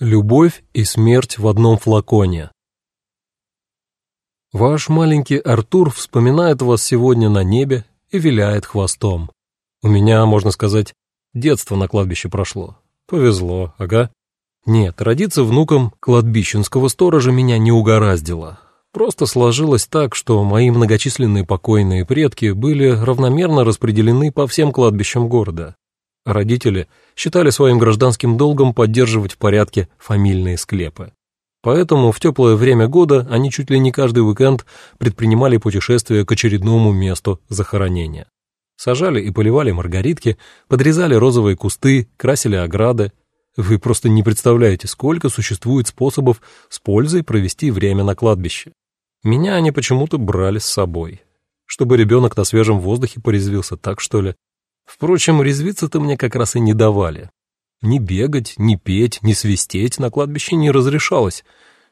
Любовь и смерть в одном флаконе. Ваш маленький Артур вспоминает вас сегодня на небе и виляет хвостом. У меня, можно сказать, детство на кладбище прошло. Повезло, ага. Нет, родиться внуком кладбищенского сторожа меня не угораздило. Просто сложилось так, что мои многочисленные покойные предки были равномерно распределены по всем кладбищам города. Родители считали своим гражданским долгом поддерживать в порядке фамильные склепы. Поэтому в теплое время года они чуть ли не каждый уикенд предпринимали путешествие к очередному месту захоронения. Сажали и поливали маргаритки, подрезали розовые кусты, красили ограды. Вы просто не представляете, сколько существует способов с пользой провести время на кладбище. Меня они почему-то брали с собой. Чтобы ребенок на свежем воздухе порезвился, так что ли? Впрочем, резвиться-то мне как раз и не давали. Ни бегать, ни петь, ни свистеть на кладбище не разрешалось.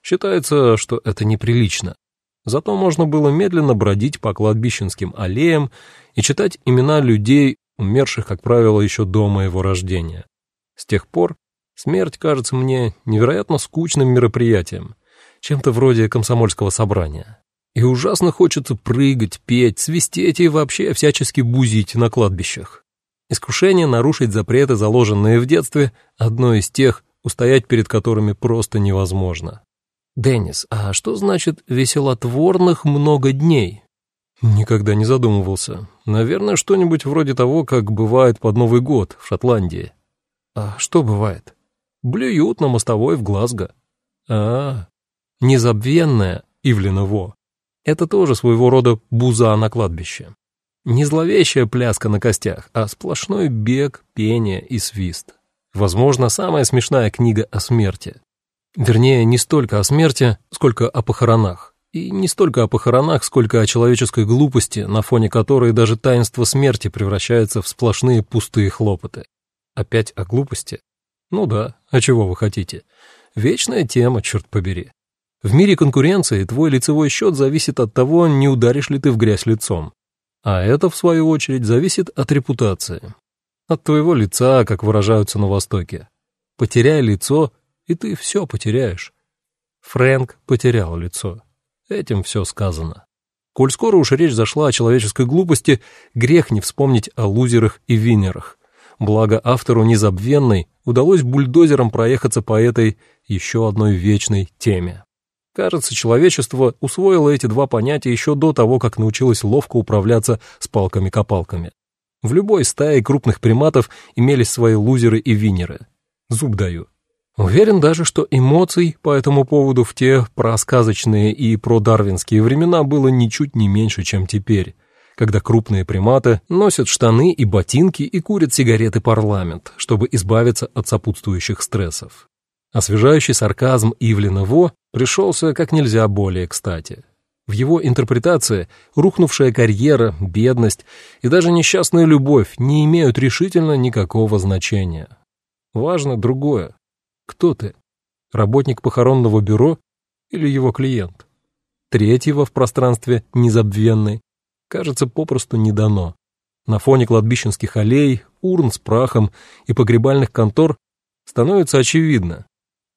Считается, что это неприлично. Зато можно было медленно бродить по кладбищенским аллеям и читать имена людей, умерших, как правило, еще до моего рождения. С тех пор смерть кажется мне невероятно скучным мероприятием, чем-то вроде комсомольского собрания. И ужасно хочется прыгать, петь, свистеть и вообще всячески бузить на кладбищах. Искушение нарушить запреты, заложенные в детстве, одно из тех, устоять перед которыми просто невозможно. «Деннис, а что значит веселотворных много дней?» Никогда не задумывался. Наверное, что-нибудь вроде того, как бывает под Новый год в Шотландии. А что бывает? Блюют на мостовой в Глазго. А, -а, -а. незабвенная Ивлина Во. Это тоже своего рода буза на кладбище. Не зловещая пляска на костях, а сплошной бег, пение и свист. Возможно, самая смешная книга о смерти. Вернее, не столько о смерти, сколько о похоронах. И не столько о похоронах, сколько о человеческой глупости, на фоне которой даже таинство смерти превращается в сплошные пустые хлопоты. Опять о глупости? Ну да, а чего вы хотите? Вечная тема, черт побери. В мире конкуренции твой лицевой счет зависит от того, не ударишь ли ты в грязь лицом. А это, в свою очередь, зависит от репутации. От твоего лица, как выражаются на Востоке. Потеряй лицо, и ты все потеряешь. Фрэнк потерял лицо. Этим все сказано. Коль скоро уж речь зашла о человеческой глупости, грех не вспомнить о лузерах и винерах. Благо автору незабвенной удалось бульдозером проехаться по этой еще одной вечной теме. Кажется, человечество усвоило эти два понятия еще до того, как научилось ловко управляться с палками-копалками. В любой стае крупных приматов имелись свои лузеры и винеры. Зуб даю. Уверен даже, что эмоций по этому поводу в те просказочные и продарвинские времена было ничуть не меньше, чем теперь, когда крупные приматы носят штаны и ботинки и курят сигареты парламент, чтобы избавиться от сопутствующих стрессов. Освежающий сарказм Ивлина Во пришелся как нельзя более кстати. В его интерпретации рухнувшая карьера, бедность и даже несчастная любовь не имеют решительно никакого значения. Важно другое. Кто ты? Работник похоронного бюро или его клиент? Третьего в пространстве незабвенный, кажется, попросту не дано. На фоне кладбищенских аллей, урн с прахом и погребальных контор становится очевидно,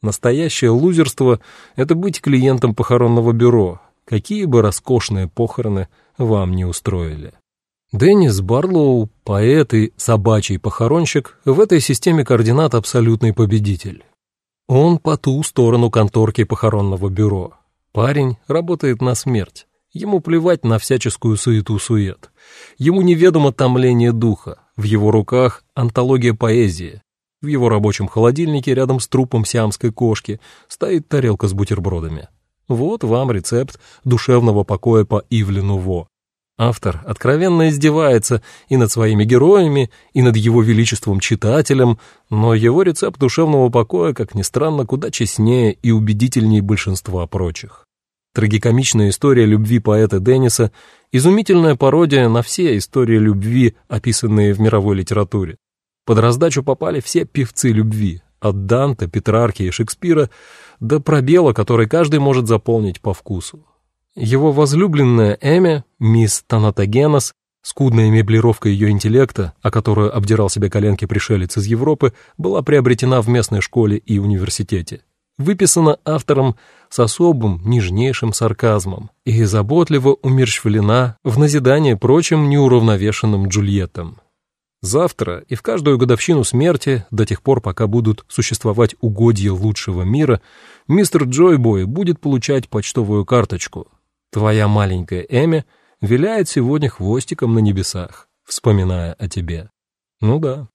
Настоящее лузерство — это быть клиентом похоронного бюро, какие бы роскошные похороны вам не устроили. Деннис Барлоу, поэт и собачий похоронщик, в этой системе координат абсолютный победитель. Он по ту сторону конторки похоронного бюро. Парень работает на смерть. Ему плевать на всяческую суету-сует. Ему неведомо томление духа. В его руках антология поэзии. В его рабочем холодильнике рядом с трупом сиамской кошки стоит тарелка с бутербродами. Вот вам рецепт душевного покоя по Ивлину Во. Автор откровенно издевается и над своими героями, и над его величеством читателем, но его рецепт душевного покоя, как ни странно, куда честнее и убедительнее большинства прочих. Трагикомичная история любви поэта Денниса – изумительная пародия на все истории любви, описанные в мировой литературе. Под раздачу попали все певцы любви, от Данте, Петрарки и Шекспира до пробела, который каждый может заполнить по вкусу. Его возлюбленная Эми, мисс Танатогенос, Скудная меблировка ее интеллекта, о которую обдирал себе коленки пришелец из Европы, была приобретена в местной школе и университете. Выписана автором с особым, нежнейшим сарказмом и заботливо умерщвлена в назидание прочим неуравновешенным Джульеттам. Завтра и в каждую годовщину смерти, до тех пор, пока будут существовать угодья лучшего мира, мистер Джойбой будет получать почтовую карточку. Твоя маленькая Эми — виляет сегодня хвостиком на небесах, вспоминая о тебе. Ну да.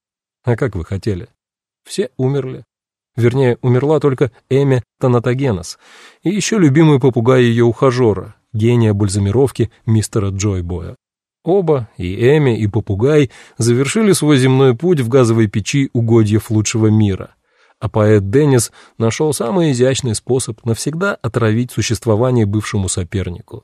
А как вы хотели? Все умерли. Вернее, умерла только Эми Танатогенос и еще любимый попугай ее ухажера, гения бальзамировки мистера Джойбоя. Оба, и Эми, и попугай, завершили свой земной путь в газовой печи угодьев лучшего мира. А поэт Деннис нашел самый изящный способ навсегда отравить существование бывшему сопернику.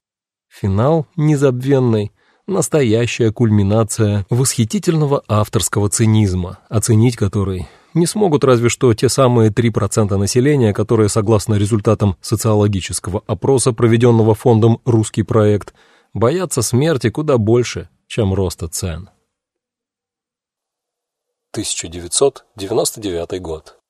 Финал незабвенный, настоящая кульминация восхитительного авторского цинизма, оценить который не смогут разве что те самые 3% населения, которые, согласно результатам социологического опроса, проведенного фондом «Русский проект», боятся смерти куда больше, чем роста цен. 1999 год